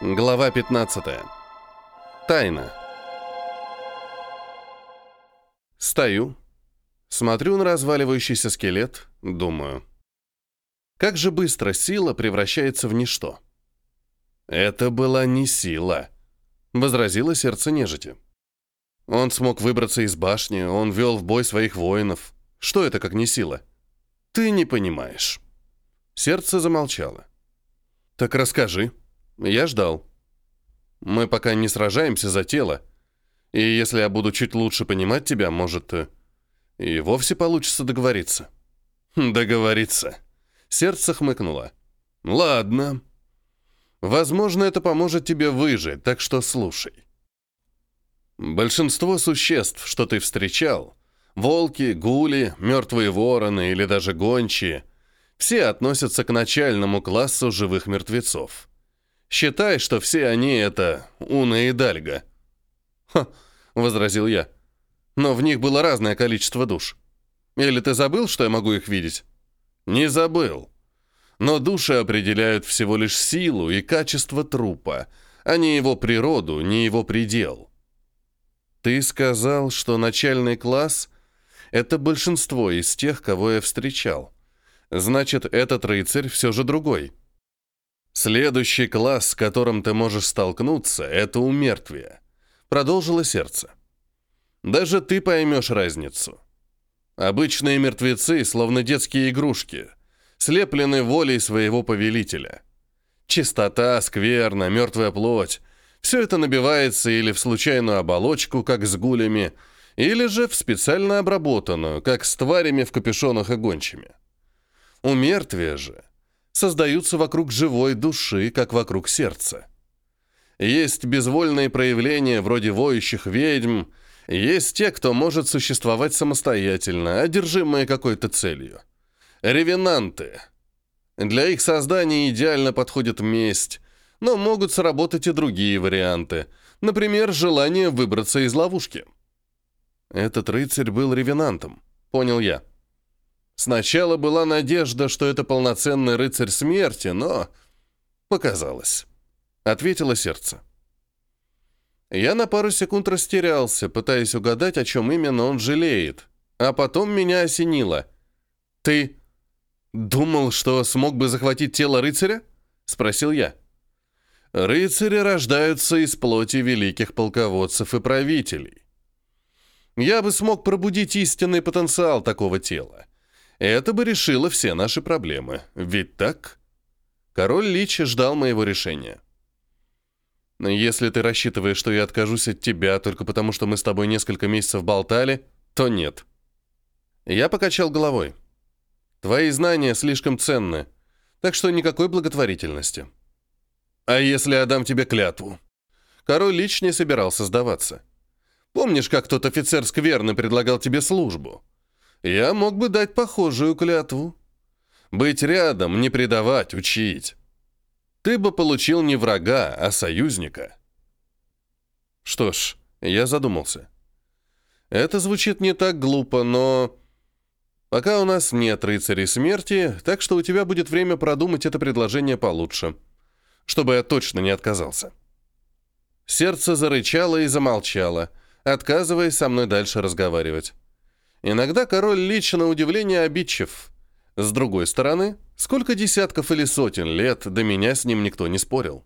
Глава 15. Тайна. Стою, смотрю на разваливающийся скелет, думаю. Как же быстро сила превращается в ничто. Это была не сила, возразило сердце нежити. Он смог выбраться из башни, он вел в бой своих воинов. Что это, как не сила? Ты не понимаешь. Сердце замолчало. Так расскажи. Я ждал. Мы пока не сражаемся за тело. И если я буду чуть лучше понимать тебя, может, э, и вовсе получится договориться. Хм, договориться. Сердце хмыкнуло. Ладно. Возможно, это поможет тебе выжить, так что слушай. Большинство существ, что ты встречал, волки, гули, мертвые вороны или даже гончие, все относятся к начальному классу живых мертвецов. Считай, что все они — это Уна и Дальга». «Ха», — возразил я. «Но в них было разное количество душ. Или ты забыл, что я могу их видеть?» «Не забыл. Но души определяют всего лишь силу и качество трупа, а не его природу, не его предел». «Ты сказал, что начальный класс — это большинство из тех, кого я встречал. Значит, этот рыцарь все же другой». Следующий класс, с которым ты можешь столкнуться, это умертвие. Продолжило сердце. Даже ты поймешь разницу. Обычные мертвецы, словно детские игрушки, слеплены волей своего повелителя. Чистота, скверна, мертвая плоть — все это набивается или в случайную оболочку, как с гулями, или же в специально обработанную, как с тварями в капюшонах и гончими. У мертвия же — создаются вокруг живой души, как вокруг сердца. Есть безвольные проявления вроде воющих ведьм, есть те, кто может существовать самостоятельно, одержимые какой-то целью. Ревенанты. Для их создания идеально подходит месть, но могут сработать и другие варианты, например, желание выбраться из ловушки. Этот рыцарь был ревенантом, понял я. Сначала была надежда, что это полноценный рыцарь смерти, но показалось. Ответило сердце. Я на пару секунд растерялся, пытаясь угадать, о чем именно он жалеет. А потом меня осенило. «Ты думал, что смог бы захватить тело рыцаря?» — спросил я. «Рыцари рождаются из плоти великих полководцев и правителей. Я бы смог пробудить истинный потенциал такого тела это бы решило все наши проблемы. Ведь так? Король Лич ждал моего решения. Если ты рассчитываешь, что я откажусь от тебя только потому, что мы с тобой несколько месяцев болтали, то нет. Я покачал головой. Твои знания слишком ценны, так что никакой благотворительности. А если я дам тебе клятву? Король Лич не собирался сдаваться. Помнишь, как тот офицер скверно предлагал тебе службу? Я мог бы дать похожую клятву. Быть рядом, не предавать, учить. Ты бы получил не врага, а союзника. Что ж, я задумался. Это звучит не так глупо, но... Пока у нас нет рыцарей смерти, так что у тебя будет время продумать это предложение получше, чтобы я точно не отказался. Сердце зарычало и замолчало, отказываясь со мной дальше разговаривать. Иногда король лично удивление обидчив. С другой стороны, сколько десятков или сотен лет до меня с ним никто не спорил.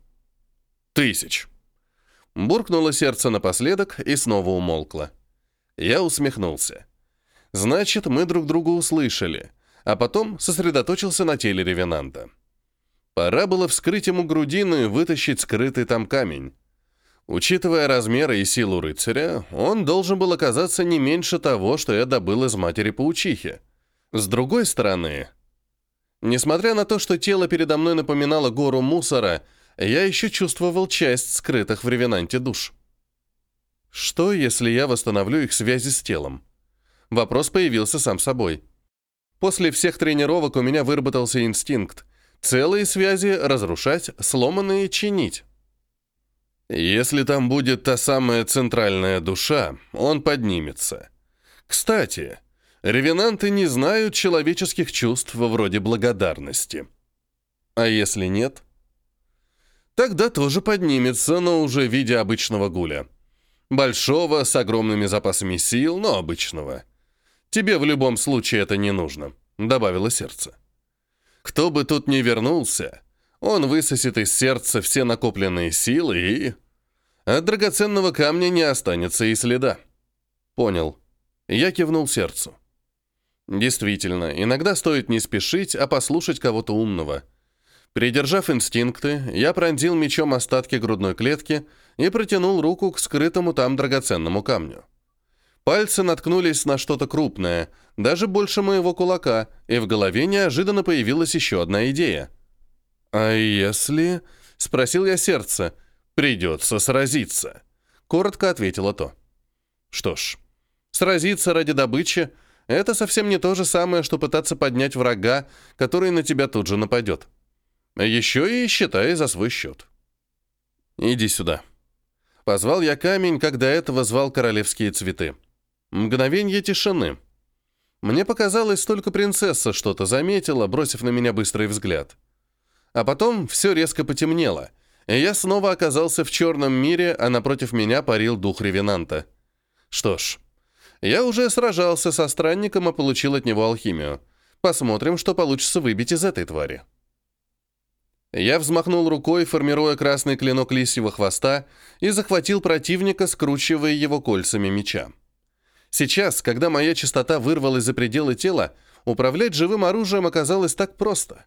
Тысяч. Буркнуло сердце напоследок и снова умолкло. Я усмехнулся. Значит, мы друг друга услышали, а потом сосредоточился на теле ревенанта. Пора было вскрыть ему грудину и вытащить скрытый там камень. Учитывая размеры и силу рыцаря, он должен был оказаться не меньше того, что я добыл из матери-паучихи. С другой стороны, несмотря на то, что тело передо мной напоминало гору мусора, я еще чувствовал часть скрытых в ревенанте душ. Что, если я восстановлю их связи с телом? Вопрос появился сам собой. После всех тренировок у меня выработался инстинкт. Целые связи разрушать, сломанные чинить. Если там будет та самая центральная душа, он поднимется. Кстати, ревенанты не знают человеческих чувств вроде благодарности. А если нет? Тогда тоже поднимется, но уже в виде обычного гуля. Большого, с огромными запасами сил, но обычного. Тебе в любом случае это не нужно», — добавило сердце. «Кто бы тут ни вернулся, он высосет из сердца все накопленные силы и...» От драгоценного камня не останется и следа. Понял. Я кивнул сердцу. Действительно, иногда стоит не спешить, а послушать кого-то умного — Придержав инстинкты, я пронзил мечом остатки грудной клетки и протянул руку к скрытому там драгоценному камню. Пальцы наткнулись на что-то крупное, даже больше моего кулака, и в голове неожиданно появилась еще одна идея. «А если...» — спросил я сердце. «Придется сразиться», — коротко ответило то. «Что ж, сразиться ради добычи — это совсем не то же самое, что пытаться поднять врага, который на тебя тут же нападет». Еще и считай за свой счет. Иди сюда. Позвал я камень, как до этого звал королевские цветы. Мгновенье тишины. Мне показалось, только принцесса что-то заметила, бросив на меня быстрый взгляд. А потом все резко потемнело, и я снова оказался в черном мире, а напротив меня парил дух ревенанта. Что ж, я уже сражался со странником и получил от него алхимию. Посмотрим, что получится выбить из этой твари. Я взмахнул рукой, формируя красный клинок лисьего хвоста, и захватил противника, скручивая его кольцами меча. Сейчас, когда моя частота вырвалась за пределы тела, управлять живым оружием оказалось так просто.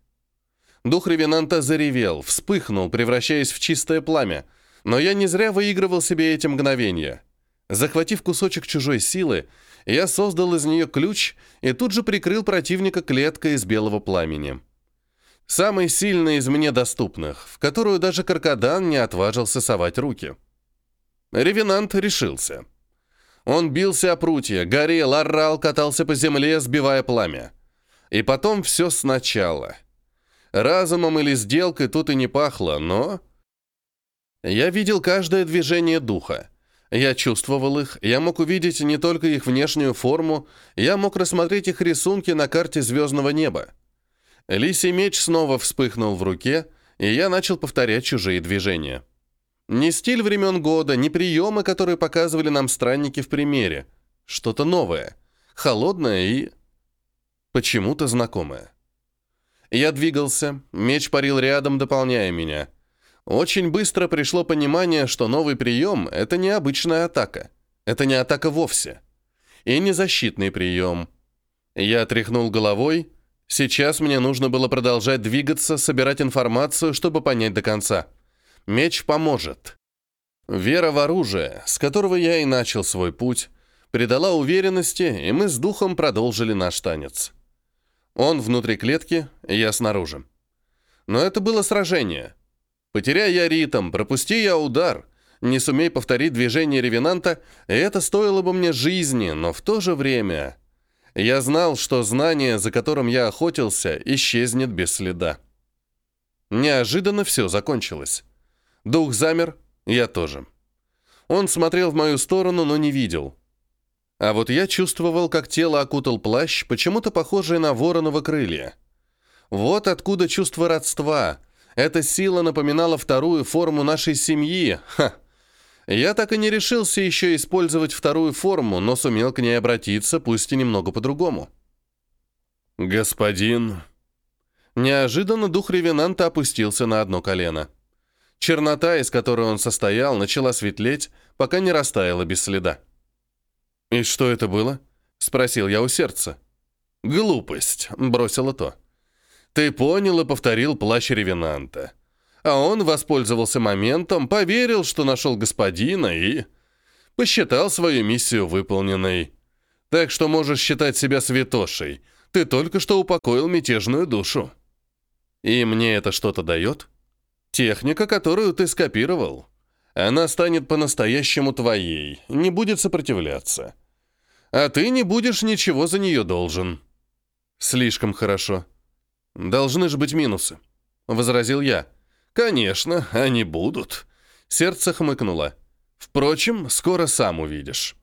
Дух ревенанта заревел, вспыхнул, превращаясь в чистое пламя, но я не зря выигрывал себе эти мгновения. Захватив кусочек чужой силы, я создал из нее ключ и тут же прикрыл противника клеткой из белого пламени. Самый сильный из мне доступных, в которую даже Каркадан не отважился совать руки. Ревенант решился. Он бился о прутья, горел, орал, катался по земле, сбивая пламя. И потом все сначала. Разумом или сделкой тут и не пахло, но... Я видел каждое движение духа. Я чувствовал их, я мог увидеть не только их внешнюю форму, я мог рассмотреть их рисунки на карте звездного неба. Лисий меч снова вспыхнул в руке, и я начал повторять чужие движения. Не стиль времен года, не приемы, которые показывали нам странники в примере. Что-то новое, холодное и... почему-то знакомое. Я двигался, меч парил рядом, дополняя меня. Очень быстро пришло понимание, что новый прием — это не обычная атака. Это не атака вовсе. И не защитный прием. Я тряхнул головой, Сейчас мне нужно было продолжать двигаться, собирать информацию, чтобы понять до конца. Меч поможет. Вера в оружие, с которого я и начал свой путь, придала уверенности, и мы с духом продолжили наш танец. Он внутри клетки, я снаружи. Но это было сражение. Потеряя я ритм, пропусти я удар, не сумей повторить движение ревенанта, это стоило бы мне жизни, но в то же время... Я знал, что знание, за которым я охотился, исчезнет без следа. Неожиданно все закончилось. Дух замер, я тоже. Он смотрел в мою сторону, но не видел. А вот я чувствовал, как тело окутал плащ, почему-то похожий на вороново крылья. Вот откуда чувство родства. Эта сила напоминала вторую форму нашей семьи. Ха! Я так и не решился еще использовать вторую форму, но сумел к ней обратиться, пусть и немного по-другому. «Господин...» Неожиданно дух ревенанта опустился на одно колено. Чернота, из которой он состоял, начала светлеть, пока не растаяла без следа. «И что это было?» — спросил я у сердца. «Глупость», — бросило то. «Ты понял и повторил плащ ревенанта а он воспользовался моментом, поверил, что нашел господина и... посчитал свою миссию выполненной. Так что можешь считать себя святошей. Ты только что упокоил мятежную душу. И мне это что-то дает? Техника, которую ты скопировал. Она станет по-настоящему твоей, не будет сопротивляться. А ты не будешь ничего за нее должен. Слишком хорошо. Должны же быть минусы, — возразил я. «Конечно, они будут», — сердце хмыкнуло. «Впрочем, скоро сам увидишь».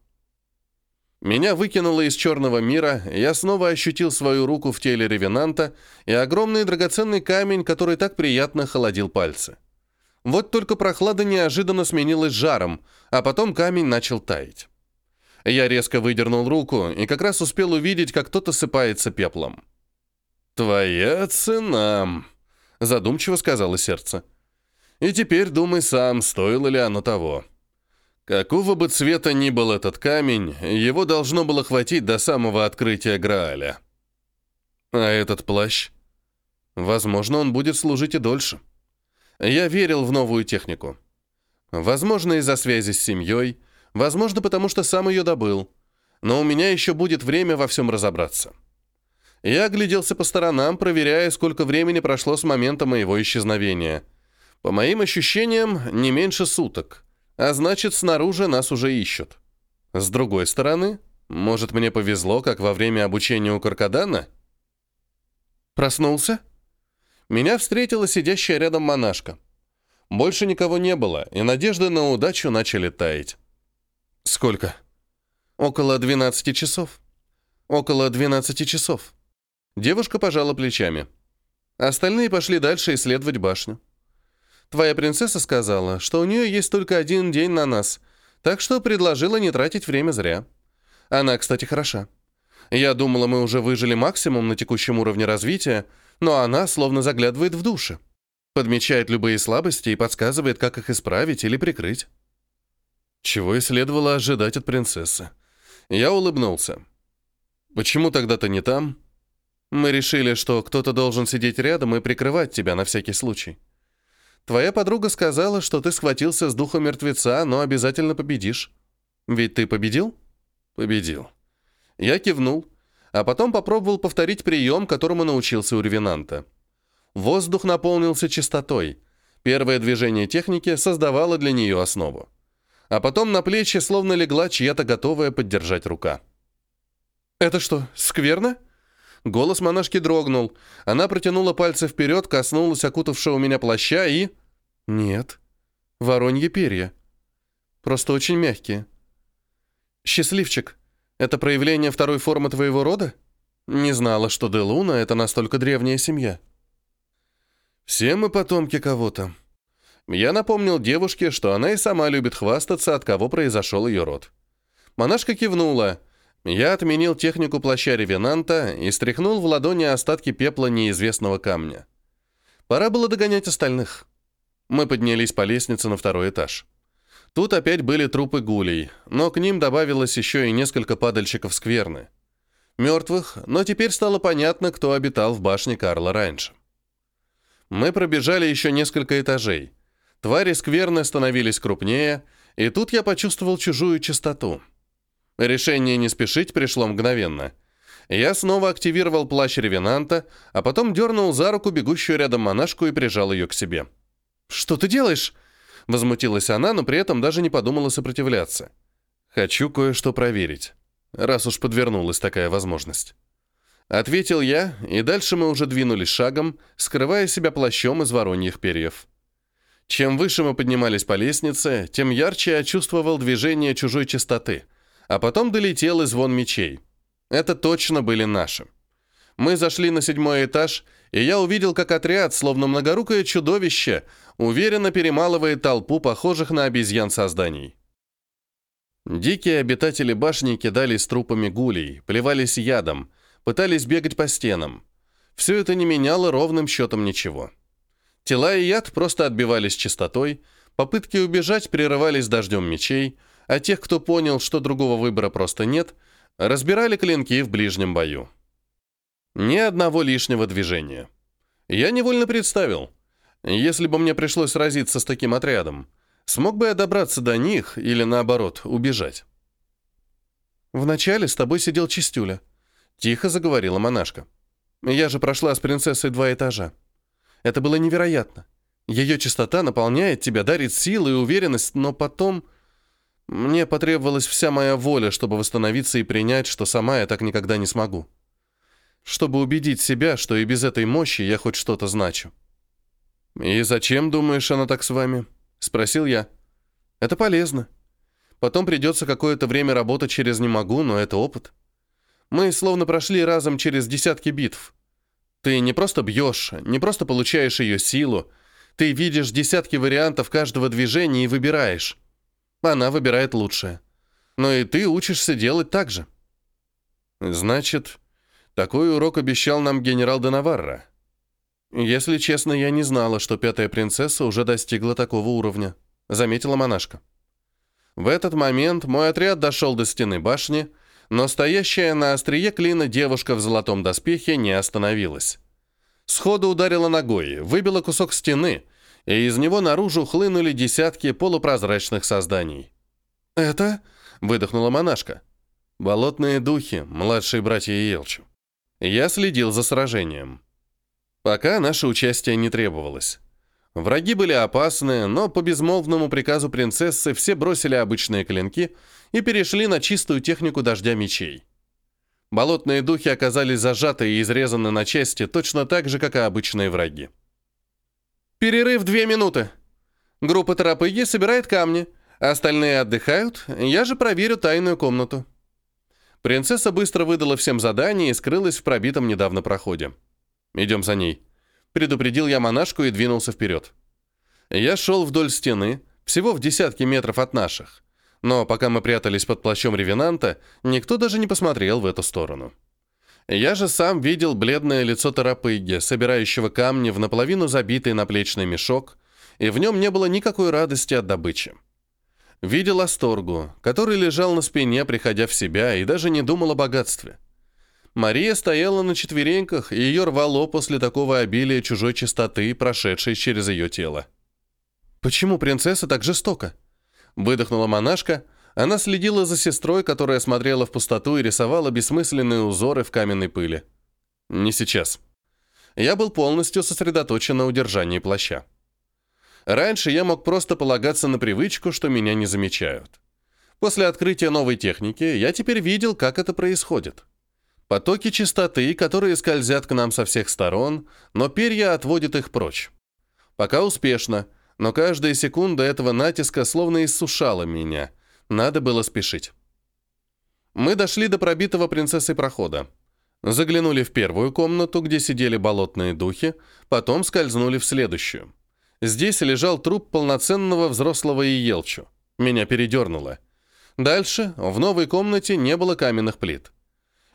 Меня выкинуло из черного мира, я снова ощутил свою руку в теле ревенанта и огромный драгоценный камень, который так приятно холодил пальцы. Вот только прохлада неожиданно сменилась жаром, а потом камень начал таять. Я резко выдернул руку и как раз успел увидеть, как кто-то сыпается пеплом. «Твоя цена», — задумчиво сказала сердце. «И теперь думай сам, стоило ли оно того». Какого бы цвета ни был этот камень, его должно было хватить до самого открытия Грааля. А этот плащ? Возможно, он будет служить и дольше. Я верил в новую технику. Возможно, из-за связи с семьей, возможно, потому что сам ее добыл. Но у меня еще будет время во всем разобраться. Я огляделся по сторонам, проверяя, сколько времени прошло с момента моего исчезновения. По моим ощущениям, не меньше суток. А значит, снаружи нас уже ищут. С другой стороны, может, мне повезло, как во время обучения у Каркадана? Проснулся? Меня встретила сидящая рядом монашка. Больше никого не было, и надежды на удачу начали таять. Сколько? Около 12 часов. Около 12 часов. Девушка пожала плечами. Остальные пошли дальше исследовать башню. Твоя принцесса сказала, что у нее есть только один день на нас, так что предложила не тратить время зря. Она, кстати, хороша. Я думала, мы уже выжили максимум на текущем уровне развития, но она словно заглядывает в души. Подмечает любые слабости и подсказывает, как их исправить или прикрыть. Чего и следовало ожидать от принцессы. Я улыбнулся. «Почему тогда ты не там?» «Мы решили, что кто-то должен сидеть рядом и прикрывать тебя на всякий случай». Твоя подруга сказала, что ты схватился с духом мертвеца, но обязательно победишь. Ведь ты победил? Победил. Я кивнул, а потом попробовал повторить прием, которому научился у ревенанта. Воздух наполнился чистотой. Первое движение техники создавало для нее основу. А потом на плечи словно легла чья-то готовая поддержать рука. «Это что, скверно?» Голос монашки дрогнул. Она протянула пальцы вперед, коснулась окутавшего меня плаща и... Нет. Воронье перья. Просто очень мягкие. Счастливчик, это проявление второй формы твоего рода? Не знала, что Делуна — это настолько древняя семья. Все мы потомки кого-то. Я напомнил девушке, что она и сама любит хвастаться, от кого произошел ее род. Монашка кивнула — я отменил технику плаща ревенанта и стряхнул в ладони остатки пепла неизвестного камня. Пора было догонять остальных. Мы поднялись по лестнице на второй этаж. Тут опять были трупы гулей, но к ним добавилось еще и несколько падальщиков скверны. Мертвых, но теперь стало понятно, кто обитал в башне Карла раньше. Мы пробежали еще несколько этажей. Твари скверны становились крупнее, и тут я почувствовал чужую чистоту — Решение не спешить пришло мгновенно. Я снова активировал плащ ревенанта, а потом дернул за руку бегущую рядом монашку и прижал ее к себе. «Что ты делаешь?» Возмутилась она, но при этом даже не подумала сопротивляться. «Хочу кое-что проверить, раз уж подвернулась такая возможность». Ответил я, и дальше мы уже двинулись шагом, скрывая себя плащом из вороньих перьев. Чем выше мы поднимались по лестнице, тем ярче я чувствовал движение чужой чистоты — а потом долетел и звон мечей. Это точно были наши. Мы зашли на седьмой этаж, и я увидел, как отряд, словно многорукое чудовище, уверенно перемалывает толпу похожих на обезьян созданий. Дикие обитатели башни кидались трупами гулей, плевались ядом, пытались бегать по стенам. Все это не меняло ровным счетом ничего. Тела и яд просто отбивались чистотой, попытки убежать прерывались дождем мечей, а тех, кто понял, что другого выбора просто нет, разбирали клинки в ближнем бою. Ни одного лишнего движения. Я невольно представил, если бы мне пришлось сразиться с таким отрядом, смог бы я добраться до них или, наоборот, убежать? «Вначале с тобой сидел Чистюля», — тихо заговорила монашка. «Я же прошла с принцессой два этажа. Это было невероятно. Ее чистота наполняет тебя, дарит силы и уверенность, но потом...» Мне потребовалась вся моя воля, чтобы восстановиться и принять, что сама я так никогда не смогу. Чтобы убедить себя, что и без этой мощи я хоть что-то значу. «И зачем, думаешь, она так с вами?» — спросил я. «Это полезно. Потом придется какое-то время работать через «не могу», но это опыт. Мы словно прошли разом через десятки битв. Ты не просто бьешь, не просто получаешь ее силу, Ты видишь десятки вариантов каждого движения и выбираешь. Она выбирает лучшее. Но и ты учишься делать так же. Значит, такой урок обещал нам генерал Денаварра. Если честно, я не знала, что пятая принцесса уже достигла такого уровня, заметила монашка. В этот момент мой отряд дошел до стены башни, но стоящая на острие клина девушка в золотом доспехе не остановилась. Сходу ударила ногой, выбила кусок стены, и из него наружу хлынули десятки полупрозрачных созданий. «Это?» — выдохнула монашка. «Болотные духи, младшие братья Елчу». Я следил за сражением. Пока наше участие не требовалось. Враги были опасны, но по безмолвному приказу принцессы все бросили обычные клинки и перешли на чистую технику дождя мечей. Болотные духи оказались зажаты и изрезаны на части точно так же, как и обычные враги. «Перерыв две минуты. Группа Тарапыги собирает камни, остальные отдыхают, я же проверю тайную комнату». Принцесса быстро выдала всем задание и скрылась в пробитом недавно проходе. «Идем за ней». Предупредил я монашку и двинулся вперед. Я шел вдоль стены, всего в десятки метров от наших. Но пока мы прятались под плащом ревенанта, никто даже не посмотрел в эту сторону. Я же сам видел бледное лицо Тарапыги, собирающего камни в наполовину забитый наплечный мешок, и в нем не было никакой радости от добычи. Видел Асторгу, который лежал на спине, приходя в себя, и даже не думал о богатстве. Мария стояла на четвереньках, и ее рвало после такого обилия чужой чистоты, прошедшей через ее тело. «Почему принцесса так жестока?» Выдохнула монашка. Она следила за сестрой, которая смотрела в пустоту и рисовала бессмысленные узоры в каменной пыли. «Не сейчас». Я был полностью сосредоточен на удержании плаща. Раньше я мог просто полагаться на привычку, что меня не замечают. После открытия новой техники я теперь видел, как это происходит. Потоки чистоты, которые скользят к нам со всех сторон, но перья отводят их прочь. Пока успешно, но каждая секунда этого натиска словно иссушала меня. Надо было спешить. Мы дошли до пробитого принцессой прохода. Заглянули в первую комнату, где сидели болотные духи, потом скользнули в следующую. Здесь лежал труп полноценного взрослого Иелчу. Меня передернуло. Дальше, в новой комнате, не было каменных плит.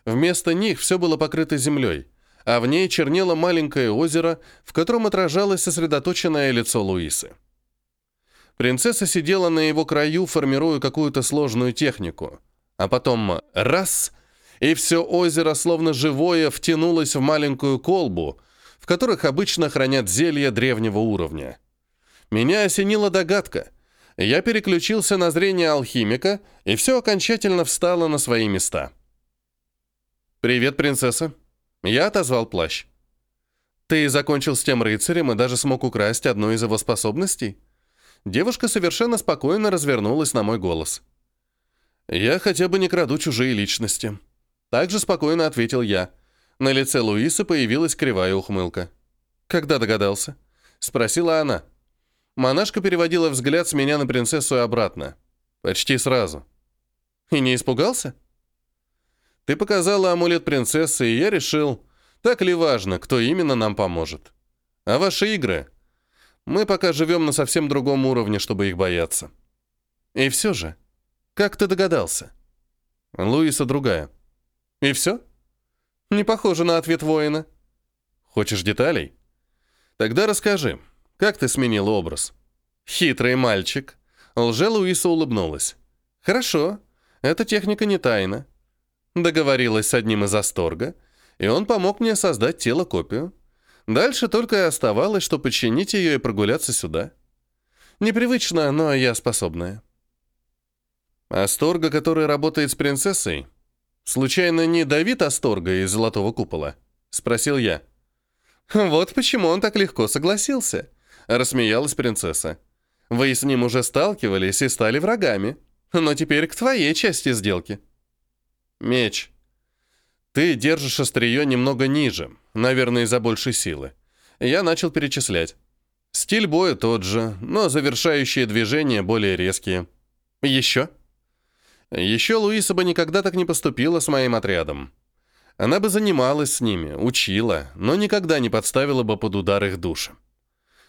Вместо них все было покрыто землей, а в ней чернело маленькое озеро, в котором отражалось сосредоточенное лицо Луисы. Принцесса сидела на его краю, формируя какую-то сложную технику. А потом раз — и все озеро, словно живое, втянулось в маленькую колбу, в которых обычно хранят зелья древнего уровня. Меня осенила догадка. Я переключился на зрение алхимика, и все окончательно встало на свои места. «Привет, принцесса». Я отозвал плащ. «Ты закончил с тем рыцарем и даже смог украсть одну из его способностей?» Девушка совершенно спокойно развернулась на мой голос. «Я хотя бы не краду чужие личности». Также спокойно ответил я. На лице Луисы появилась кривая ухмылка. «Когда догадался?» — спросила она. Монашка переводила взгляд с меня на принцессу и обратно. Почти сразу. «И не испугался?» Ты показала амулет принцессы, и я решил, так ли важно, кто именно нам поможет. А ваши игры? Мы пока живем на совсем другом уровне, чтобы их бояться. И все же, как ты догадался? Луиса другая. И все? Не похоже на ответ воина. Хочешь деталей? Тогда расскажи, как ты сменил образ? Хитрый мальчик. Лже Луиса улыбнулась. Хорошо, эта техника не тайна. Договорилась с одним из Асторга, и он помог мне создать тело-копию. Дальше только и оставалось, что подчинить ее и прогуляться сюда. Непривычно, но я способная. Асторга, который работает с принцессой? Случайно не Давид Асторга из Золотого Купола? Спросил я. Вот почему он так легко согласился. Рассмеялась принцесса. Вы с ним уже сталкивались и стали врагами. Но теперь к твоей части сделки. Меч. Ты держишь острие немного ниже, наверное, из-за большей силы. Я начал перечислять. Стиль боя тот же, но завершающие движения более резкие. Еще? Еще Луиса бы никогда так не поступила с моим отрядом. Она бы занималась с ними, учила, но никогда не подставила бы под удар их души.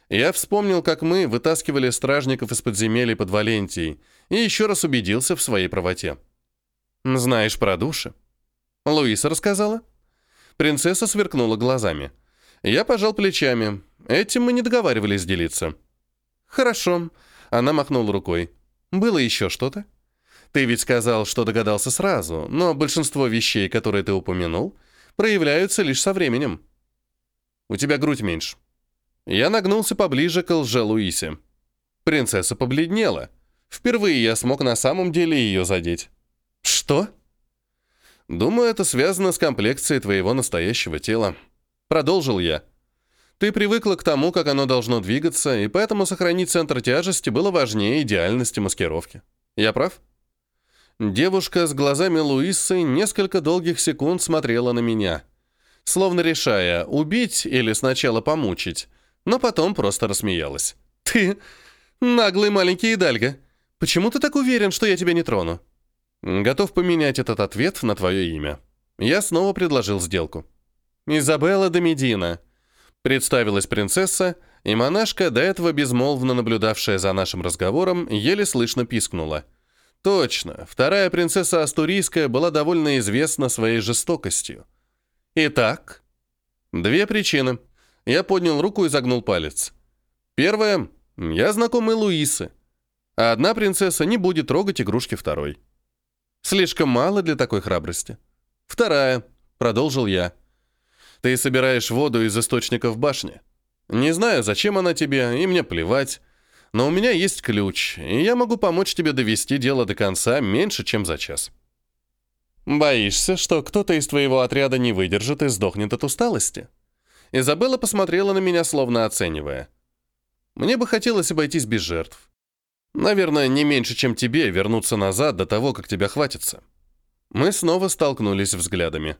Я вспомнил, как мы вытаскивали стражников из подземелий под Валентией, и еще раз убедился в своей правоте. «Знаешь про души?» Луиса рассказала. Принцесса сверкнула глазами. Я пожал плечами. Этим мы не договаривались делиться. «Хорошо», — она махнула рукой. «Было еще что-то?» «Ты ведь сказал, что догадался сразу, но большинство вещей, которые ты упомянул, проявляются лишь со временем. У тебя грудь меньше». Я нагнулся поближе к лже-Луисе. Принцесса побледнела. Впервые я смог на самом деле ее задеть. «Что?» «Думаю, это связано с комплекцией твоего настоящего тела». Продолжил я. «Ты привыкла к тому, как оно должно двигаться, и поэтому сохранить центр тяжести было важнее идеальности маскировки. Я прав?» Девушка с глазами Луисы несколько долгих секунд смотрела на меня, словно решая, убить или сначала помучить, но потом просто рассмеялась. «Ты наглый маленький Идальго. Почему ты так уверен, что я тебя не трону?» «Готов поменять этот ответ на твое имя». Я снова предложил сделку. «Изабелла де Медина», — представилась принцесса, и монашка, до этого безмолвно наблюдавшая за нашим разговором, еле слышно пискнула. «Точно, вторая принцесса Астурийская была довольно известна своей жестокостью. Итак, две причины». Я поднял руку и загнул палец. Первое. Я знакомый Луисы. А одна принцесса не будет трогать игрушки второй. Слишком мало для такой храбрости. Вторая. Продолжил я. Ты собираешь воду из источника в башне. Не знаю, зачем она тебе, и мне плевать. Но у меня есть ключ, и я могу помочь тебе довести дело до конца меньше, чем за час. Боишься, что кто-то из твоего отряда не выдержит и сдохнет от усталости? Изабелла посмотрела на меня, словно оценивая. Мне бы хотелось обойтись без жертв. Наверное, не меньше, чем тебе, вернуться назад до того, как тебя хватится. Мы снова столкнулись взглядами.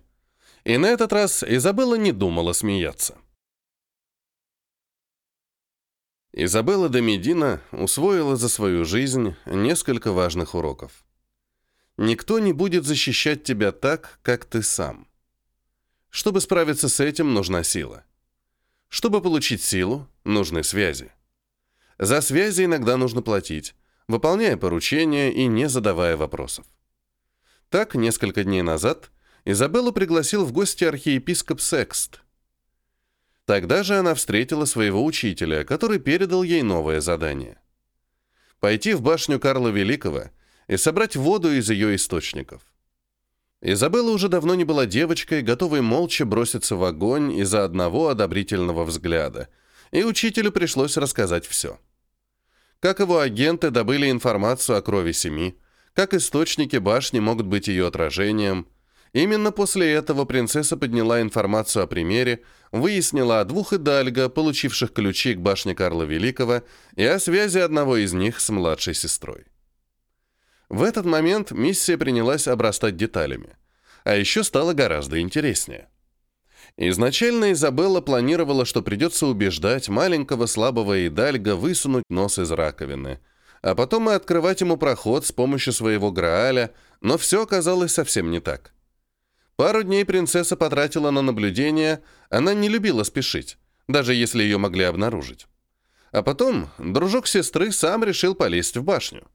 И на этот раз Изабелла не думала смеяться. Изабелла де Медина усвоила за свою жизнь несколько важных уроков. Никто не будет защищать тебя так, как ты сам. Чтобы справиться с этим, нужна сила. Чтобы получить силу, нужны связи. За связи иногда нужно платить, выполняя поручения и не задавая вопросов. Так, несколько дней назад Изабеллу пригласил в гости архиепископ Секст. Тогда же она встретила своего учителя, который передал ей новое задание. Пойти в башню Карла Великого и собрать воду из ее источников. Изабелла уже давно не была девочкой, готовой молча броситься в огонь из-за одного одобрительного взгляда, и учителю пришлось рассказать все. Как его агенты добыли информацию о крови Семи, как источники башни могут быть ее отражением. Именно после этого принцесса подняла информацию о примере, выяснила о двух Идальго, получивших ключи к башне Карла Великого, и о связи одного из них с младшей сестрой. В этот момент миссия принялась обрастать деталями. А еще стало гораздо интереснее. Изначально Изабелла планировала, что придется убеждать маленького слабого Идальга высунуть нос из раковины, а потом и открывать ему проход с помощью своего Грааля, но все оказалось совсем не так. Пару дней принцесса потратила на наблюдение, она не любила спешить, даже если ее могли обнаружить. А потом дружок сестры сам решил полезть в башню.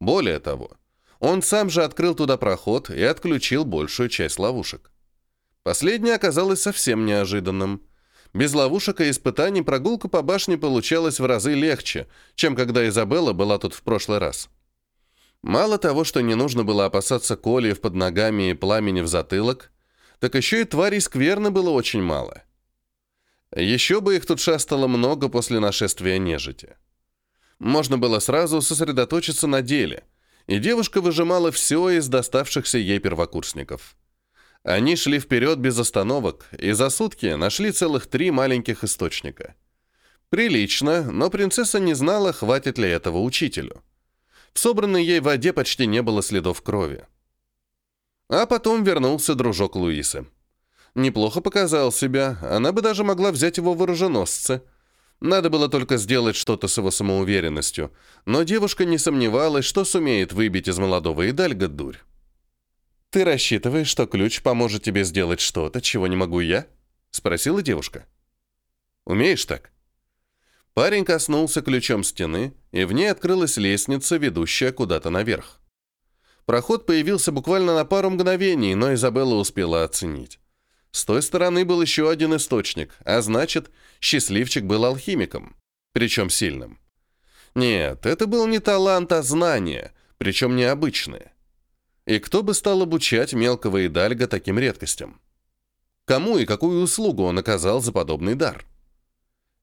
Более того, он сам же открыл туда проход и отключил большую часть ловушек. Последнее оказалось совсем неожиданным. Без ловушек и испытаний прогулка по башне получалась в разы легче, чем когда Изабелла была тут в прошлый раз. Мало того, что не нужно было опасаться колиев под ногами и пламени в затылок, так еще и тварей скверны было очень мало. Еще бы их тут шастало много после нашествия нежити можно было сразу сосредоточиться на деле, и девушка выжимала все из доставшихся ей первокурсников. Они шли вперед без остановок, и за сутки нашли целых три маленьких источника. Прилично, но принцесса не знала, хватит ли этого учителю. В собранной ей воде почти не было следов крови. А потом вернулся дружок Луисы. Неплохо показал себя, она бы даже могла взять его в оруженосцы – надо было только сделать что-то с его самоуверенностью, но девушка не сомневалась, что сумеет выбить из молодого Идальга дурь. «Ты рассчитываешь, что ключ поможет тебе сделать что-то, чего не могу я?» — спросила девушка. «Умеешь так?» Парень коснулся ключом стены, и в ней открылась лестница, ведущая куда-то наверх. Проход появился буквально на пару мгновений, но Изабелла успела оценить. С той стороны был еще один источник, а значит, счастливчик был алхимиком, причем сильным. Нет, это был не талант, а знание, причем необычное. И кто бы стал обучать мелкого идальга таким редкостям? Кому и какую услугу он оказал за подобный дар?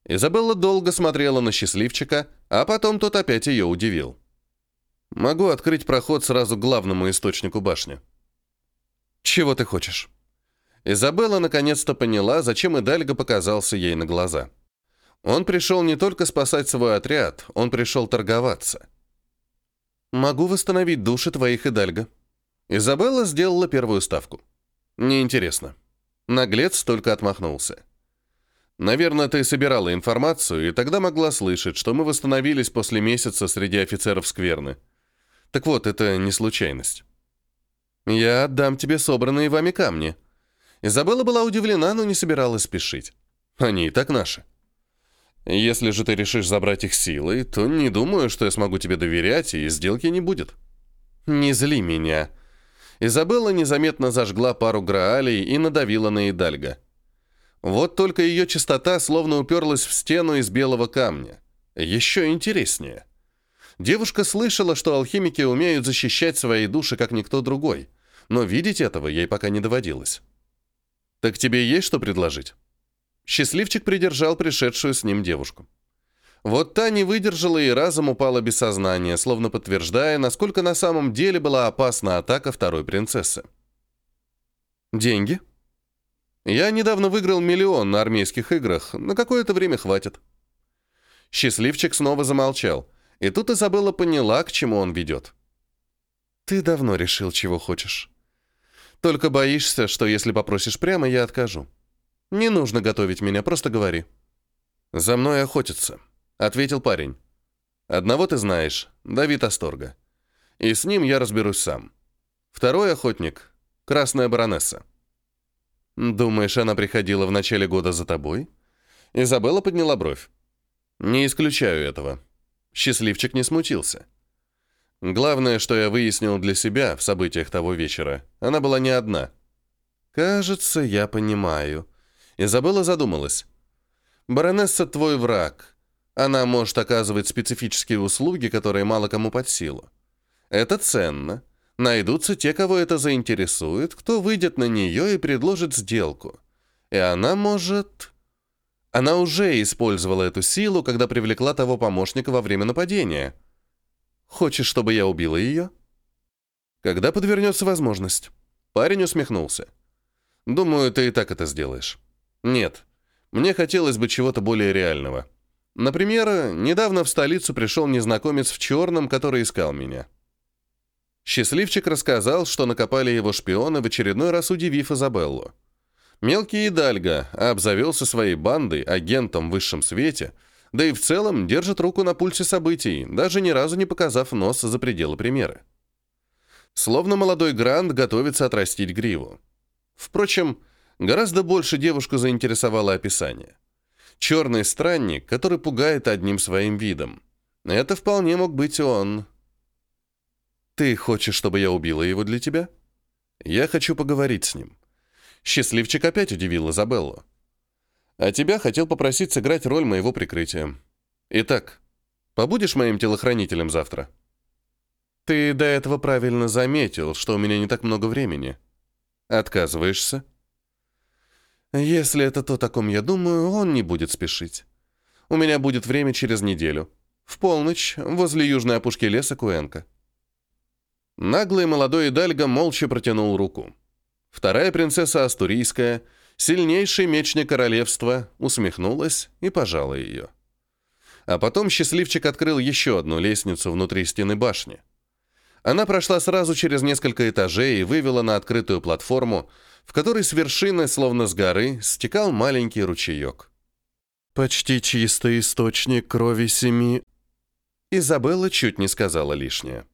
Изабелла долго смотрела на счастливчика, а потом тот опять ее удивил. «Могу открыть проход сразу к главному источнику башни». «Чего ты хочешь?» Изабелла наконец-то поняла, зачем Идальго показался ей на глаза. Он пришел не только спасать свой отряд, он пришел торговаться. «Могу восстановить души твоих Идальго». Изабелла сделала первую ставку. «Неинтересно». Наглец только отмахнулся. Наверное, ты собирала информацию, и тогда могла слышать, что мы восстановились после месяца среди офицеров Скверны. Так вот, это не случайность. Я отдам тебе собранные вами камни. Изабелла была удивлена, но не собиралась спешить. Они и так наши. Если же ты решишь забрать их силой, то не думаю, что я смогу тебе доверять, и сделки не будет. Не зли меня. Изабелла незаметно зажгла пару граалей и надавила на Идальга. Вот только ее чистота словно уперлась в стену из белого камня. Еще интереснее. Девушка слышала, что алхимики умеют защищать свои души, как никто другой, но видеть этого ей пока не доводилось. «Так тебе есть что предложить?» Счастливчик придержал пришедшую с ним девушку. Вот та не выдержала и разом упала без сознания, словно подтверждая, насколько на самом деле была опасна атака второй принцессы. «Деньги?» Я недавно выиграл миллион на армейских играх, на какое-то время хватит. Счастливчик снова замолчал, и тут Изабелла поняла, к чему он ведет. Ты давно решил, чего хочешь. Только боишься, что если попросишь прямо, я откажу. Не нужно готовить меня, просто говори. За мной охотятся, ответил парень. Одного ты знаешь, Давид Асторга. И с ним я разберусь сам. Второй охотник — Красная Баронесса. «Думаешь, она приходила в начале года за тобой?» Изабелла подняла бровь. «Не исключаю этого». Счастливчик не смутился. Главное, что я выяснил для себя в событиях того вечера, она была не одна. «Кажется, я понимаю». Изабелла задумалась. «Баронесса твой враг. Она может оказывать специфические услуги, которые мало кому под силу. Это ценно. Найдутся те, кого это заинтересует, кто выйдет на нее и предложит сделку. И она может... Она уже использовала эту силу, когда привлекла того помощника во время нападения. Хочешь, чтобы я убила ее? Когда подвернется возможность? Парень усмехнулся. Думаю, ты и так это сделаешь. Нет. Мне хотелось бы чего-то более реального. Например, недавно в столицу пришел незнакомец в черном, который искал меня. Счастливчик рассказал, что накопали его шпионы, в очередной раз удивив Изабеллу. Мелкий Идальго обзавелся своей бандой, агентом в высшем свете, да и в целом держит руку на пульсе событий, даже ни разу не показав нос за пределы примеры. Словно молодой Грант готовится отрастить гриву. Впрочем, гораздо больше девушку заинтересовало описание. Черный странник, который пугает одним своим видом. Это вполне мог быть он, «Ты хочешь, чтобы я убила его для тебя?» «Я хочу поговорить с ним». Счастливчик опять удивил Изабеллу. «А тебя хотел попросить сыграть роль моего прикрытия. Итак, побудешь моим телохранителем завтра?» «Ты до этого правильно заметил, что у меня не так много времени. Отказываешься?» «Если это то, о ком я думаю, он не будет спешить. У меня будет время через неделю. В полночь, возле южной опушки леса Куэнка. Наглый молодой Идальго молча протянул руку. Вторая принцесса Астурийская, сильнейший мечник королевства, усмехнулась и пожала ее. А потом счастливчик открыл еще одну лестницу внутри стены башни. Она прошла сразу через несколько этажей и вывела на открытую платформу, в которой с вершины, словно с горы, стекал маленький ручеек. «Почти чистый источник крови семи...» Изабелла чуть не сказала лишнее.